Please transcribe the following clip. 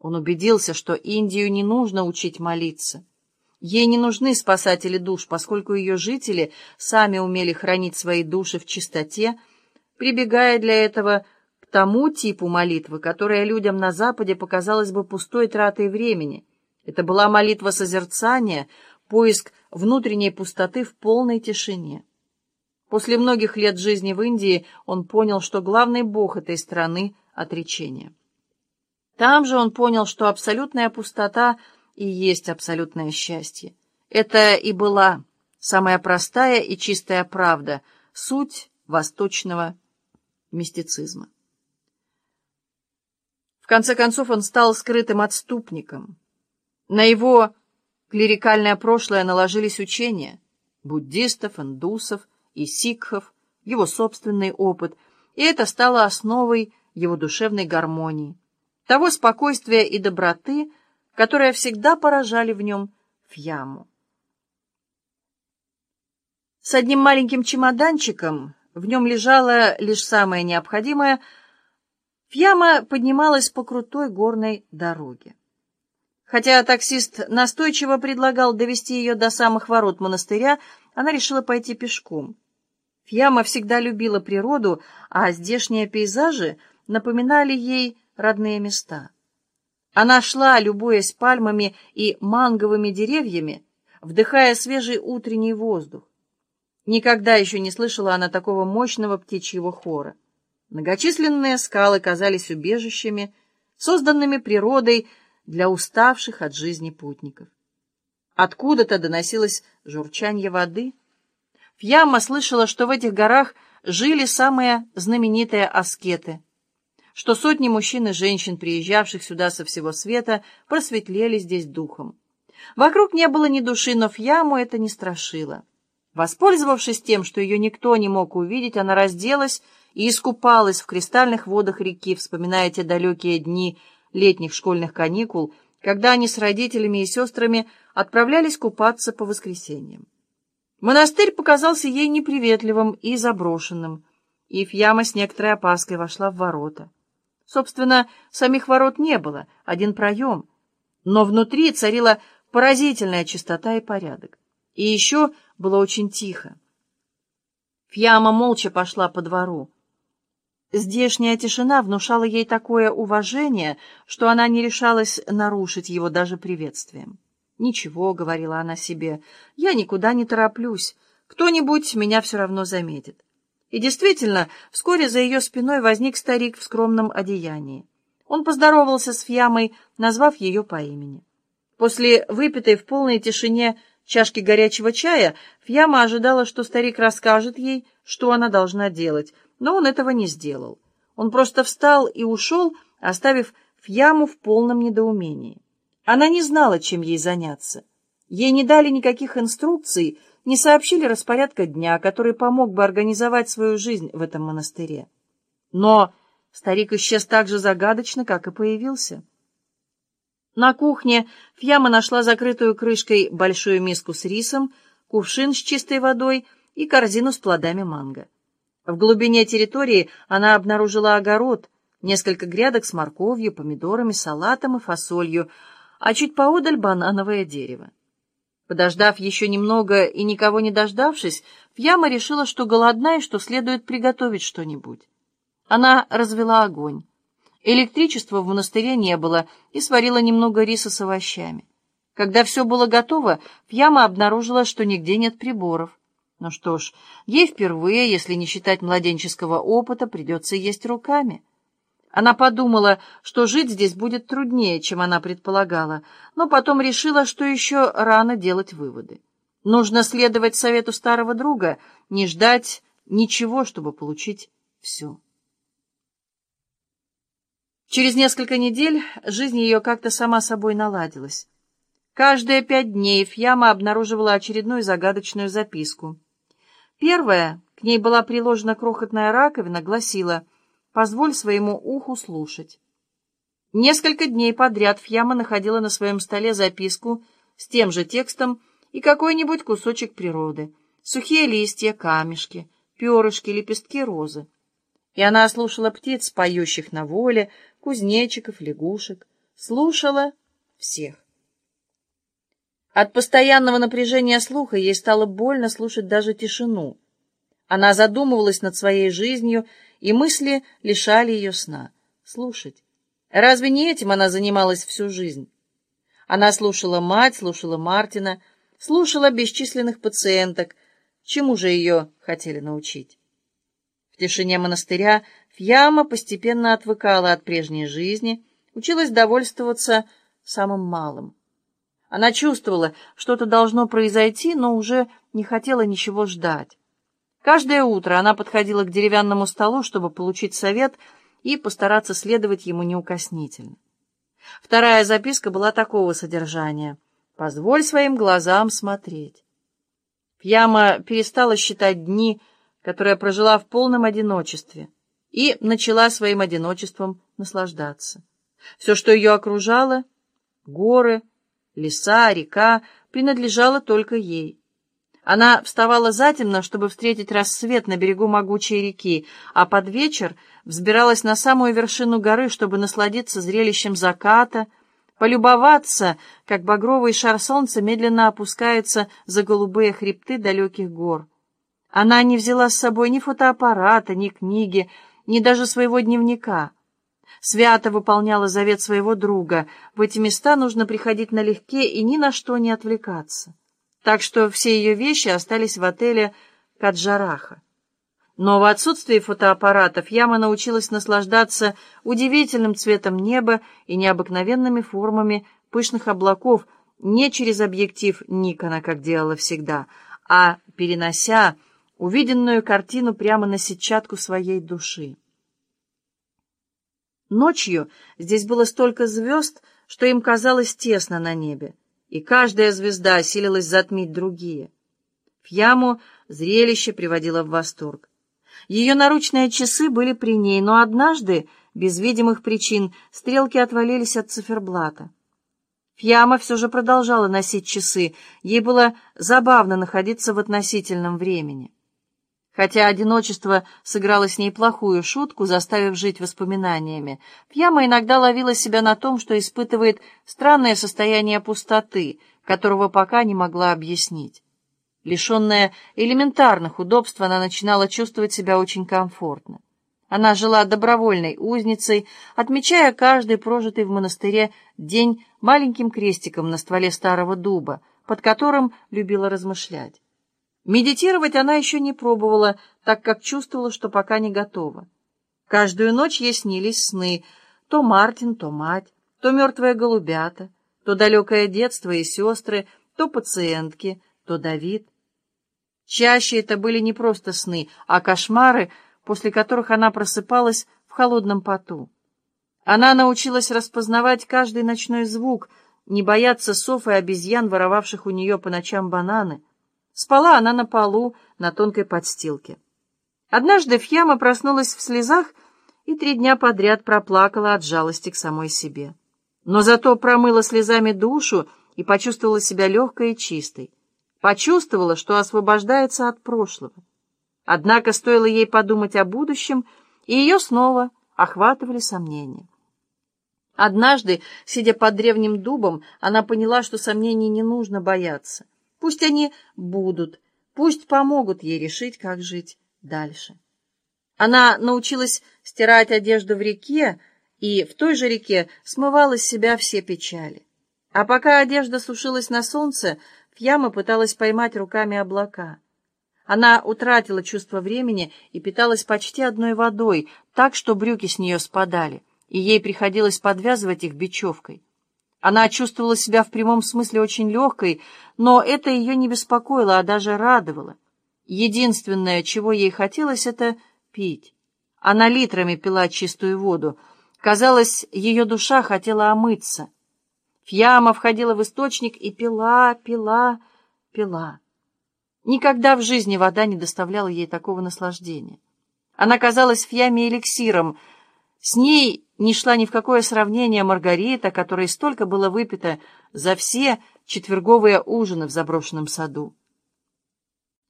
Он убедился, что Индию не нужно учить молиться. Ей не нужны спасатели душ, поскольку ее жители сами умели хранить свои души в чистоте, прибегая для этого к тому типу молитвы, которая людям на Западе показалась бы пустой тратой времени. Это была молитва созерцания, поиск внутренней пустоты в полной тишине. После многих лет жизни в Индии он понял, что главный бог этой страны — отречение. Там же он понял, что абсолютная пустота и есть абсолютное счастье. Это и была самая простая и чистая правда, суть восточного мистицизма. В конце концов он стал скрытым отступником. На его клерикальное прошлое наложились учения буддистов, индусов и сикхов, его собственный опыт, и это стало основой его душевной гармонии того спокойствия и доброты, которые всегда поражали в нем Фьяму. С одним маленьким чемоданчиком, в нем лежало лишь самое необходимое, Фьяма поднималась по крутой горной дороге. Хотя таксист настойчиво предлагал довести ее до самых ворот монастыря, она решила пойти пешком. Фьяма всегда любила природу, а здешние пейзажи напоминали ей родные места. Она шла, любуясь пальмами и манговыми деревьями, вдыхая свежий утренний воздух. Никогда еще не слышала она такого мощного птичьего хора. Многочисленные скалы казались убежищами, созданными природой для уставших от жизни путников. Откуда-то доносилось журчанье воды. Фьяма слышала, что в этих горах жили самые знаменитые аскеты — что сотни мужчин и женщин, приезжавших сюда со всего света, просветлели здесь духом. Вокруг не было ни души, но Фьяму это не страшило. Воспользовавшись тем, что ее никто не мог увидеть, она разделась и искупалась в кристальных водах реки, вспоминая те далекие дни летних школьных каникул, когда они с родителями и сестрами отправлялись купаться по воскресеньям. Монастырь показался ей неприветливым и заброшенным, и Фьяма с некоторой опаской вошла в ворота. Собственно, самих ворот не было, один проем. Но внутри царила поразительная чистота и порядок. И еще было очень тихо. Фьяма молча пошла по двору. Здешняя тишина внушала ей такое уважение, что она не решалась нарушить его даже приветствием. «Ничего», — говорила она себе, — «я никуда не тороплюсь. Кто-нибудь меня все равно заметит». И действительно, вскоре за ее спиной возник старик в скромном одеянии. Он поздоровался с Фьямой, назвав ее по имени. После выпитой в полной тишине чашки горячего чая Фьяма ожидала, что старик расскажет ей, что она должна делать, но он этого не сделал. Он просто встал и ушел, оставив Фьяму в полном недоумении. Она не знала, чем ей заняться. Ей не дали никаких инструкций, не сообщили распорядка дня, который помог бы организовать свою жизнь в этом монастыре. Но старик исчез так же загадочно, как и появился. На кухне Фьяма нашла закрытую крышкой большую миску с рисом, кувшин с чистой водой и корзину с плодами манго. В глубине территории она обнаружила огород, несколько грядок с морковью, помидорами, салатом и фасолью, а чуть поодаль банановое дерево. Подождав еще немного и никого не дождавшись, Фьяма решила, что голодна и что следует приготовить что-нибудь. Она развела огонь. Электричества в монастыре не было и сварила немного риса с овощами. Когда все было готово, Фьяма обнаружила, что нигде нет приборов. Ну что ж, ей впервые, если не считать младенческого опыта, придется есть руками. Она подумала, что жить здесь будет труднее, чем она предполагала, но потом решила, что еще рано делать выводы. Нужно следовать совету старого друга, не ждать ничего, чтобы получить все. Через несколько недель жизнь ее как-то сама собой наладилась. Каждые пять дней Фьяма обнаруживала очередную загадочную записку. Первая, к ней была приложена крохотная раковина, гласила — Позволь своему уху слушать. Несколько дней подряд Фьяма находила на своем столе записку с тем же текстом и какой-нибудь кусочек природы. Сухие листья, камешки, перышки, лепестки розы. И она слушала птиц, поющих на воле, кузнечиков, лягушек, слушала всех. От постоянного напряжения слуха ей стало больно слушать даже тишину. Она задумывалась над своей жизнью, и мысли лишали ее сна. Слушать. Разве не этим она занималась всю жизнь? Она слушала мать, слушала Мартина, слушала бесчисленных пациенток. Чему же ее хотели научить? В тишине монастыря Фьяма постепенно отвыкала от прежней жизни, училась довольствоваться самым малым. Она чувствовала, что-то должно произойти, но уже не хотела ничего ждать. Каждое утро она подходила к деревянному столу, чтобы получить совет и постараться следовать ему неукоснительно. Вторая записка была такого содержания. «Позволь своим глазам смотреть». Пьяма перестала считать дни, которые прожила в полном одиночестве, и начала своим одиночеством наслаждаться. Все, что ее окружало — горы, леса, река — принадлежало только ей. Она вставала затемно, чтобы встретить рассвет на берегу могучей реки, а под вечер взбиралась на самую вершину горы, чтобы насладиться зрелищем заката, полюбоваться, как багровый шар солнца медленно опускается за голубые хребты далеких гор. Она не взяла с собой ни фотоаппарата, ни книги, ни даже своего дневника. Свято выполняла завет своего друга. В эти места нужно приходить налегке и ни на что не отвлекаться так что все ее вещи остались в отеле Каджараха. Но в отсутствии фотоаппаратов Яма научилась наслаждаться удивительным цветом неба и необыкновенными формами пышных облаков не через объектив Никона, как делала всегда, а перенося увиденную картину прямо на сетчатку своей души. Ночью здесь было столько звезд, что им казалось тесно на небе и каждая звезда осилилась затмить другие. Фьяму зрелище приводило в восторг. Ее наручные часы были при ней, но однажды, без видимых причин, стрелки отвалились от циферблата. Фьяма все же продолжала носить часы, ей было забавно находиться в относительном времени. Хотя одиночество сыграло с ней плохую шутку, заставив жить воспоминаниями, Пьяма иногда ловила себя на том, что испытывает странное состояние пустоты, которого пока не могла объяснить. Лишенная элементарных удобств, она начинала чувствовать себя очень комфортно. Она жила добровольной узницей, отмечая каждый прожитый в монастыре день маленьким крестиком на стволе старого дуба, под которым любила размышлять. Медитировать она еще не пробовала, так как чувствовала, что пока не готова. Каждую ночь ей снились сны. То Мартин, то мать, то мертвые голубята, то далекое детство и сестры, то пациентки, то Давид. Чаще это были не просто сны, а кошмары, после которых она просыпалась в холодном поту. Она научилась распознавать каждый ночной звук, не бояться сов и обезьян, воровавших у нее по ночам бананы — Спала она на полу, на тонкой подстилке. Однажды Фьяма проснулась в слезах и три дня подряд проплакала от жалости к самой себе. Но зато промыла слезами душу и почувствовала себя легкой и чистой. Почувствовала, что освобождается от прошлого. Однако стоило ей подумать о будущем, и ее снова охватывали сомнения. Однажды, сидя под древним дубом, она поняла, что сомнений не нужно бояться. Пусть они будут, пусть помогут ей решить, как жить дальше. Она научилась стирать одежду в реке, и в той же реке смывала с себя все печали. А пока одежда сушилась на солнце, Фьяма пыталась поймать руками облака. Она утратила чувство времени и питалась почти одной водой, так что брюки с нее спадали, и ей приходилось подвязывать их бечевкой. Она чувствовала себя в прямом смысле очень легкой, но это ее не беспокоило, а даже радовало. Единственное, чего ей хотелось, это пить. Она литрами пила чистую воду. Казалось, ее душа хотела омыться. Фьяма входила в источник и пила, пила, пила. Никогда в жизни вода не доставляла ей такого наслаждения. Она казалась Фьяме эликсиром. С ней не шла ни в какое сравнение Маргарита, которой столько было выпито за все четверговые ужины в заброшенном саду.